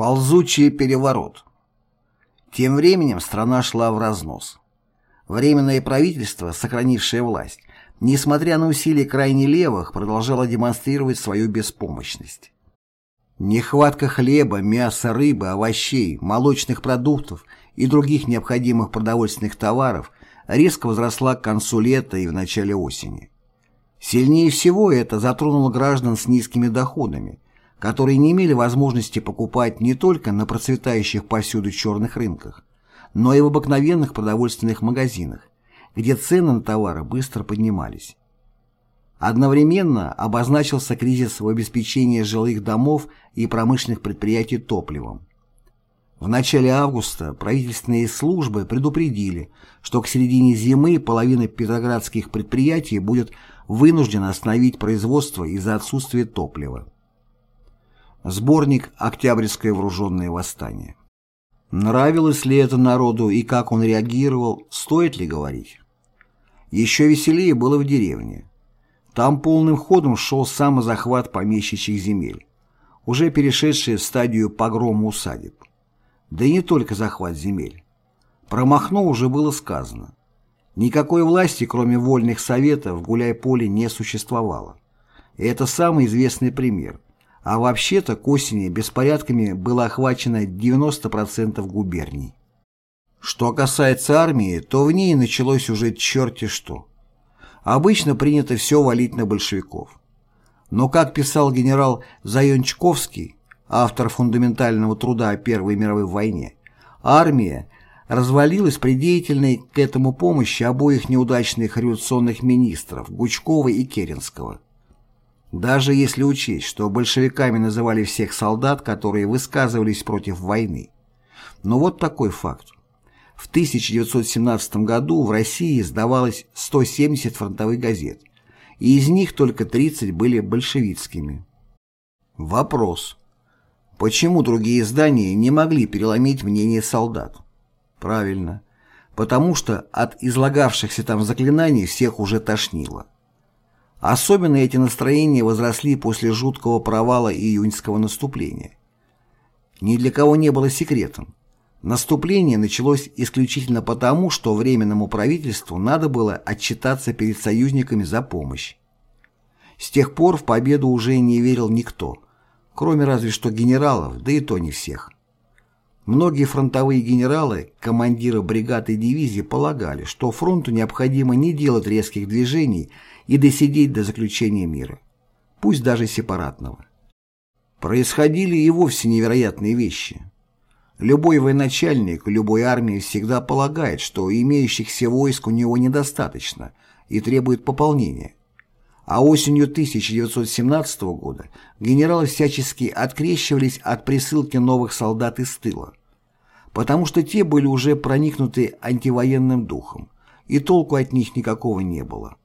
Ползучий переворот. Тем временем страна шла в разнос. Временное правительство, сохранившее власть, несмотря на усилия крайне левых, продолжало демонстрировать свою беспомощность. Нехватка хлеба, мяса, рыбы, овощей, молочных продуктов и других необходимых продовольственных товаров резко возросла к концу лета и в начале осени. Сильнее всего это затронуло граждан с низкими доходами, которые не имели возможности покупать не только на процветающих повсюду черных рынках, но и в обыкновенных продовольственных магазинах, где цены на товары быстро поднимались. Одновременно обозначился кризис в обеспечении жилых домов и промышленных предприятий топливом. В начале августа правительственные службы предупредили, что к середине зимы половина петроградских предприятий будет вынуждена остановить производство из-за отсутствия топлива. Сборник «Октябрьское вооруженное восстание». Нравилось ли это народу и как он реагировал, стоит ли говорить? Еще веселее было в деревне. Там полным ходом шел самозахват помещичьих земель, уже перешедший в стадию погрома усадеб. Да и не только захват земель. Про Махно уже было сказано. Никакой власти, кроме вольных советов, в Гуляй-Поле не существовало. И это самый известный пример – а вообще-то к осени беспорядками было охвачено 90% губерний. Что касается армии, то в ней началось уже черти что. Обычно принято все валить на большевиков. Но, как писал генерал Зайончковский, автор фундаментального труда о Первой мировой войне, армия развалилась при деятельной к этому помощи обоих неудачных революционных министров Гучкова и Керенского. Даже если учесть, что большевиками называли всех солдат, которые высказывались против войны. Но вот такой факт. В 1917 году в России издавалось 170 фронтовых газет, и из них только 30 были большевистскими. Вопрос. Почему другие издания не могли переломить мнение солдат? Правильно. Потому что от излагавшихся там заклинаний всех уже тошнило. Особенно эти настроения возросли после жуткого провала июньского наступления. Ни для кого не было секретом. Наступление началось исключительно потому, что Временному правительству надо было отчитаться перед союзниками за помощь. С тех пор в победу уже не верил никто, кроме разве что генералов, да и то не всех. Многие фронтовые генералы, командиры бригад и дивизий полагали, что фронту необходимо не делать резких движений и досидеть до заключения мира, пусть даже сепаратного. Происходили и вовсе невероятные вещи. Любой военачальник любой армии всегда полагает, что имеющихся войск у него недостаточно и требует пополнения. А осенью 1917 года генералы всячески открещивались от присылки новых солдат из тыла, потому что те были уже проникнуты антивоенным духом, и толку от них никакого не было.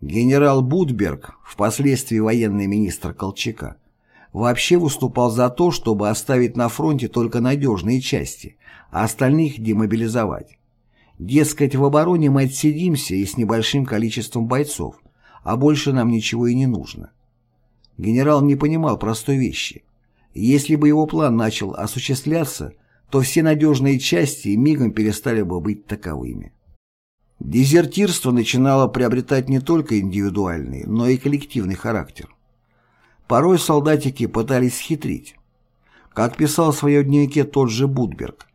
Генерал Будберг, впоследствии военный министр Колчака, вообще выступал за то, чтобы оставить на фронте только надежные части, а остальных демобилизовать. Дескать, в обороне мы отсидимся и с небольшим количеством бойцов, а больше нам ничего и не нужно. Генерал не понимал простой вещи. Если бы его план начал осуществляться, то все надежные части мигом перестали бы быть таковыми. Дезертирство начинало приобретать не только индивидуальный, но и коллективный характер. Порой солдатики пытались хитрить. Как писал в своем дневнике тот же Будберг,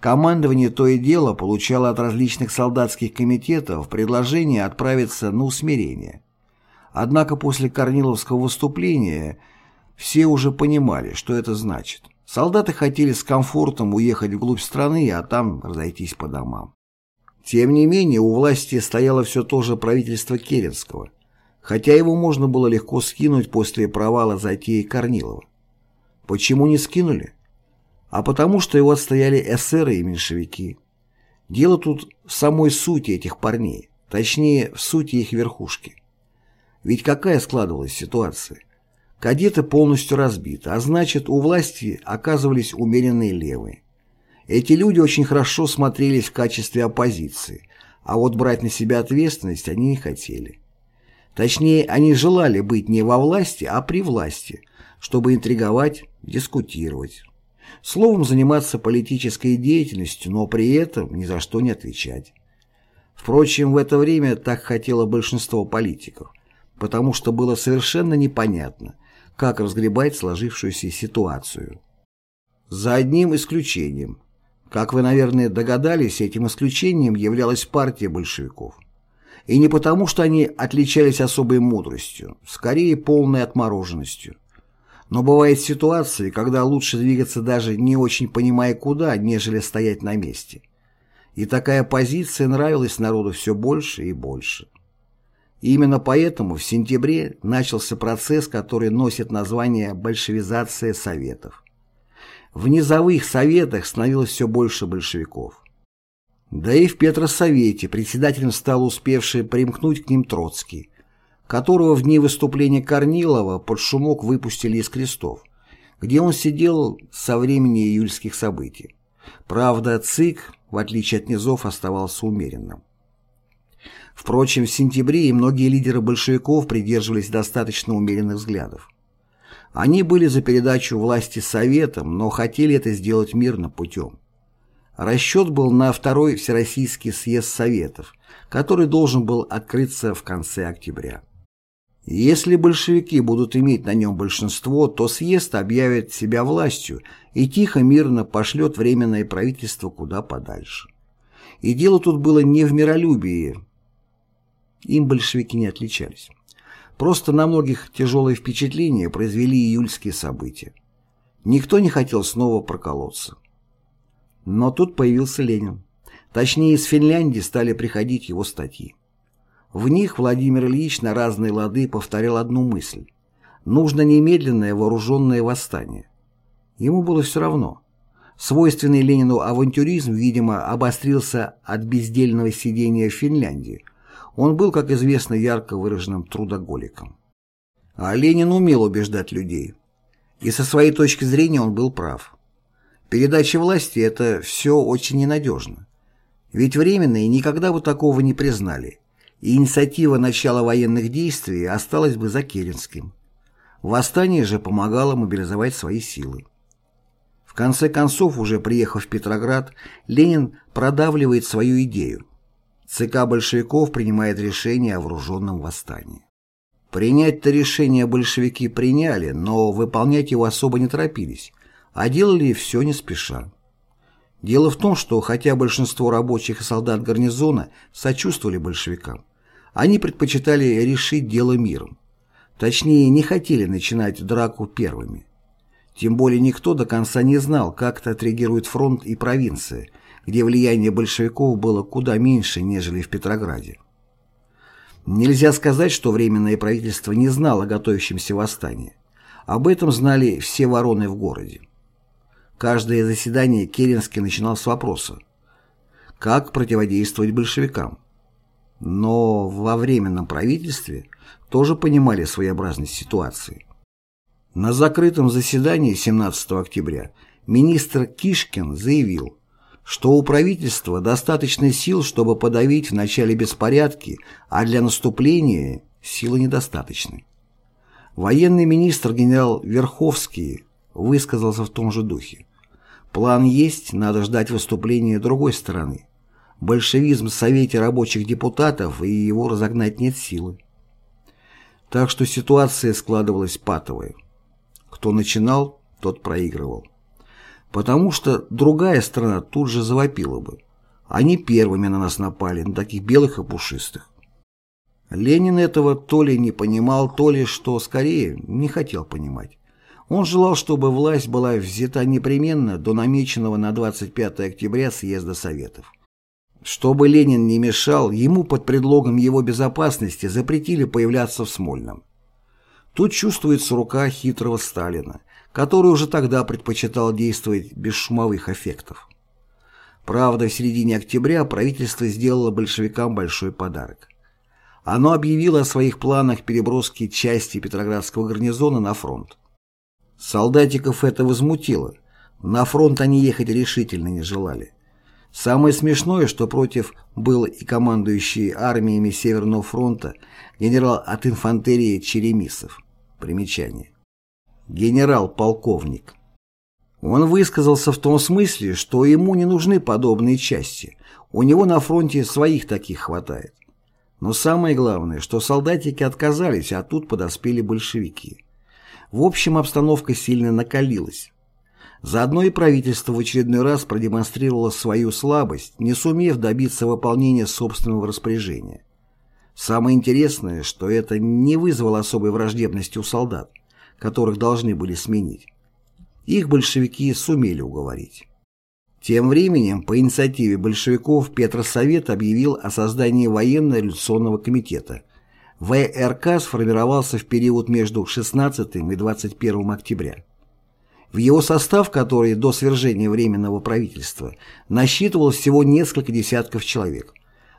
командование то и дело получало от различных солдатских комитетов предложение отправиться на усмирение. Однако после Корниловского выступления все уже понимали, что это значит. Солдаты хотели с комфортом уехать вглубь страны, а там разойтись по домам. Тем не менее, у власти стояло все то же правительство Керенского, хотя его можно было легко скинуть после провала затеи Корнилова. Почему не скинули? А потому что его отстояли эсеры и меньшевики. Дело тут в самой сути этих парней, точнее, в сути их верхушки. Ведь какая складывалась ситуация? Кадеты полностью разбиты, а значит, у власти оказывались умеренные левые. Эти люди очень хорошо смотрелись в качестве оппозиции, а вот брать на себя ответственность они не хотели. Точнее, они желали быть не во власти, а при власти, чтобы интриговать, дискутировать. Словом, заниматься политической деятельностью, но при этом ни за что не отвечать. Впрочем, в это время так хотело большинство политиков, потому что было совершенно непонятно, как разгребать сложившуюся ситуацию. За одним исключением. Как вы, наверное, догадались, этим исключением являлась партия большевиков. И не потому, что они отличались особой мудростью, скорее полной отмороженностью. Но бывают ситуации, когда лучше двигаться даже не очень понимая куда, нежели стоять на месте. И такая позиция нравилась народу все больше и больше. И именно поэтому в сентябре начался процесс, который носит название «большевизация Советов». В низовых советах становилось все больше большевиков. Да и в Петросовете председателем стал успевший примкнуть к ним Троцкий, которого в дни выступления Корнилова под шумок выпустили из крестов, где он сидел со времени июльских событий. Правда, ЦИК, в отличие от низов, оставался умеренным. Впрочем, в сентябре и многие лидеры большевиков придерживались достаточно умеренных взглядов. Они были за передачу власти Советам, но хотели это сделать мирным путем. Расчет был на второй Всероссийский съезд Советов, который должен был открыться в конце октября. Если большевики будут иметь на нем большинство, то съезд объявит себя властью и тихо, мирно пошлет Временное правительство куда подальше. И дело тут было не в миролюбии. Им большевики не отличались. Просто на многих тяжелые впечатления произвели июльские события. Никто не хотел снова проколоться. Но тут появился Ленин. Точнее, из Финляндии стали приходить его статьи. В них Владимир Ильич на разные лады повторял одну мысль. Нужно немедленное вооруженное восстание. Ему было все равно. Свойственный Ленину авантюризм, видимо, обострился от бездельного сидения в Финляндии. Он был, как известно, ярко выраженным трудоголиком. А Ленин умел убеждать людей. И со своей точки зрения он был прав. Передача власти – это все очень ненадежно. Ведь временные никогда бы такого не признали – и инициатива начала военных действий осталась бы за Керенским. Восстание же помогало мобилизовать свои силы. В конце концов, уже приехав в Петроград, Ленин продавливает свою идею. ЦК большевиков принимает решение о вооруженном восстании. Принять-то решение большевики приняли, но выполнять его особо не торопились, а делали все не спеша. Дело в том, что хотя большинство рабочих и солдат гарнизона сочувствовали большевикам, они предпочитали решить дело миром. Точнее, не хотели начинать драку первыми. Тем более никто до конца не знал, как это отреагирует фронт и провинция, где влияние большевиков было куда меньше, нежели в Петрограде. Нельзя сказать, что Временное правительство не знало о готовящемся восстании. Об этом знали все вороны в городе. Каждое заседание Керенский начинал с вопроса «Как противодействовать большевикам?». Но во Временном правительстве тоже понимали своеобразность ситуации. На закрытом заседании 17 октября министр Кишкин заявил, что у правительства достаточно сил, чтобы подавить вначале беспорядки, а для наступления силы недостаточны. Военный министр генерал Верховский высказался в том же духе. План есть, надо ждать выступления другой стороны. Большевизм в Совете рабочих депутатов и его разогнать нет силы. Так что ситуация складывалась патовая. Кто начинал, тот проигрывал. Потому что другая страна тут же завопила бы. Они первыми на нас напали, на таких белых и пушистых. Ленин этого то ли не понимал, то ли, что скорее, не хотел понимать. Он желал, чтобы власть была взята непременно до намеченного на 25 октября съезда Советов. Чтобы Ленин не мешал, ему под предлогом его безопасности запретили появляться в Смольном. Тут чувствуется рука хитрого Сталина, который уже тогда предпочитал действовать без шумовых эффектов. Правда, в середине октября правительство сделало большевикам большой подарок. Оно объявило о своих планах переброски части Петроградского гарнизона на фронт. Солдатиков это возмутило. На фронт они ехать решительно не желали. Самое смешное, что против был и командующий армиями Северного фронта генерал от инфантерии Черемисов. Примечание. Генерал-полковник. Он высказался в том смысле, что ему не нужны подобные части, у него на фронте своих таких хватает. Но самое главное, что солдатики отказались, а тут подоспели большевики. В общем, обстановка сильно накалилась. Заодно и правительство в очередной раз продемонстрировало свою слабость, не сумев добиться выполнения собственного распоряжения. Самое интересное, что это не вызвало особой враждебности у солдат, которых должны были сменить. Их большевики сумели уговорить. Тем временем, по инициативе большевиков, Петросовет объявил о создании военно-революционного комитета. ВРК сформировался в период между 16 и 21 октября. В его состав, который до свержения Временного правительства, насчитывал всего несколько десятков человек.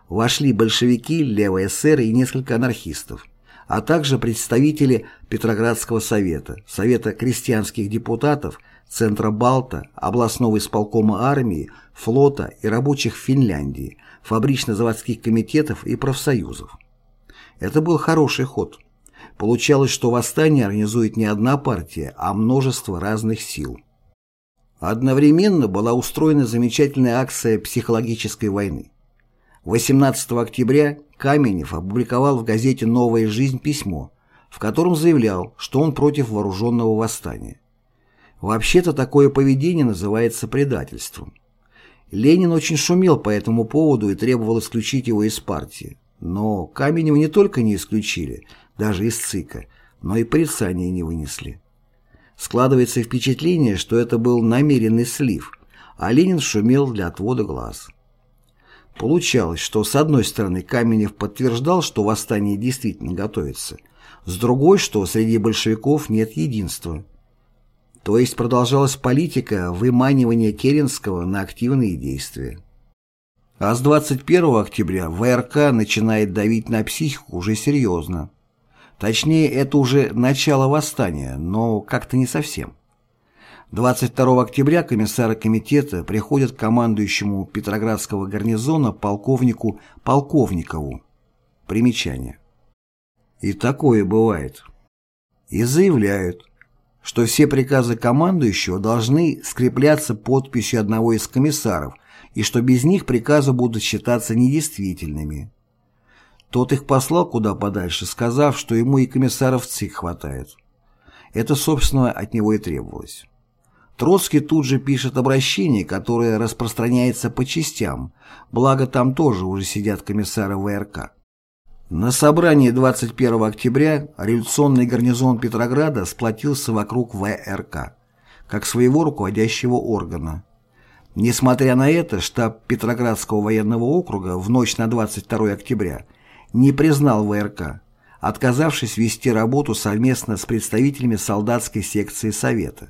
Вошли большевики, левые эсеры и несколько анархистов, а также представители Петроградского совета, Совета крестьянских депутатов, Центра Балта, областного исполкома армии, флота и рабочих Финляндии, фабрично-заводских комитетов и профсоюзов. Это был хороший ход. Получалось, что восстание организует не одна партия, а множество разных сил. Одновременно была устроена замечательная акция психологической войны. 18 октября Каменев опубликовал в газете «Новая жизнь» письмо, в котором заявлял, что он против вооруженного восстания. Вообще-то такое поведение называется предательством. Ленин очень шумел по этому поводу и требовал исключить его из партии. Но Каменева не только не исключили, даже из ЦИКа, но и порицания не вынесли. Складывается впечатление, что это был намеренный слив, а Ленин шумел для отвода глаз. Получалось, что с одной стороны Каменев подтверждал, что восстание действительно готовится, с другой, что среди большевиков нет единства – то есть продолжалась политика выманивания Керенского на активные действия. А с 21 октября ВРК начинает давить на психику уже серьезно. Точнее, это уже начало восстания, но как-то не совсем. 22 октября комиссары комитета приходят к командующему Петроградского гарнизона полковнику Полковникову. Примечание. И такое бывает. И заявляют, что все приказы командующего должны скрепляться подписью одного из комиссаров и что без них приказы будут считаться недействительными. Тот их послал куда подальше, сказав, что ему и комиссаров ЦИК хватает. Это, собственно, от него и требовалось. Троцкий тут же пишет обращение, которое распространяется по частям, благо там тоже уже сидят комиссары ВРК. На собрании 21 октября революционный гарнизон Петрограда сплотился вокруг ВРК, как своего руководящего органа. Несмотря на это, штаб Петроградского военного округа в ночь на 22 октября не признал ВРК, отказавшись вести работу совместно с представителями солдатской секции Совета.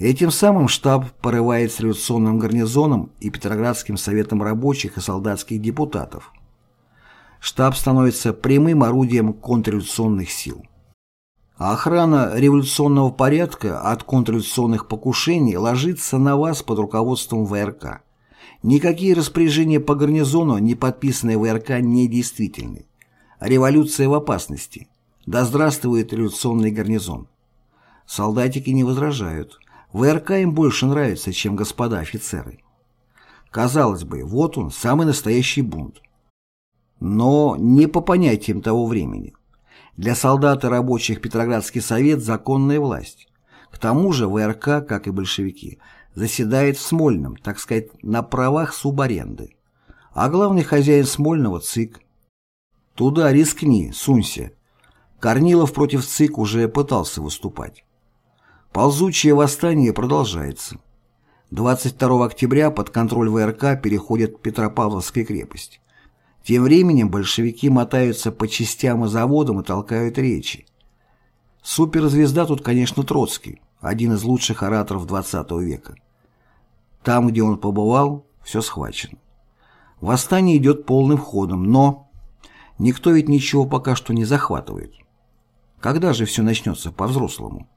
Этим самым штаб порывает с революционным гарнизоном и Петроградским советом рабочих и солдатских депутатов штаб становится прямым орудием контрреволюционных сил. А охрана революционного порядка от контрреволюционных покушений ложится на вас под руководством ВРК. Никакие распоряжения по гарнизону, не подписанные ВРК, не действительны. Революция в опасности. Да здравствует революционный гарнизон. Солдатики не возражают. ВРК им больше нравится, чем господа офицеры. Казалось бы, вот он, самый настоящий бунт но не по понятиям того времени. Для солдат и рабочих Петроградский совет – законная власть. К тому же ВРК, как и большевики, заседает в Смольном, так сказать, на правах субаренды. А главный хозяин Смольного – ЦИК. Туда рискни, сунься. Корнилов против ЦИК уже пытался выступать. Ползучее восстание продолжается. 22 октября под контроль ВРК переходит Петропавловская крепость. Тем временем большевики мотаются по частям и заводам и толкают речи. Суперзвезда тут, конечно, Троцкий, один из лучших ораторов XX века. Там, где он побывал, все схвачено. Восстание идет полным ходом, но никто ведь ничего пока что не захватывает. Когда же все начнется по-взрослому?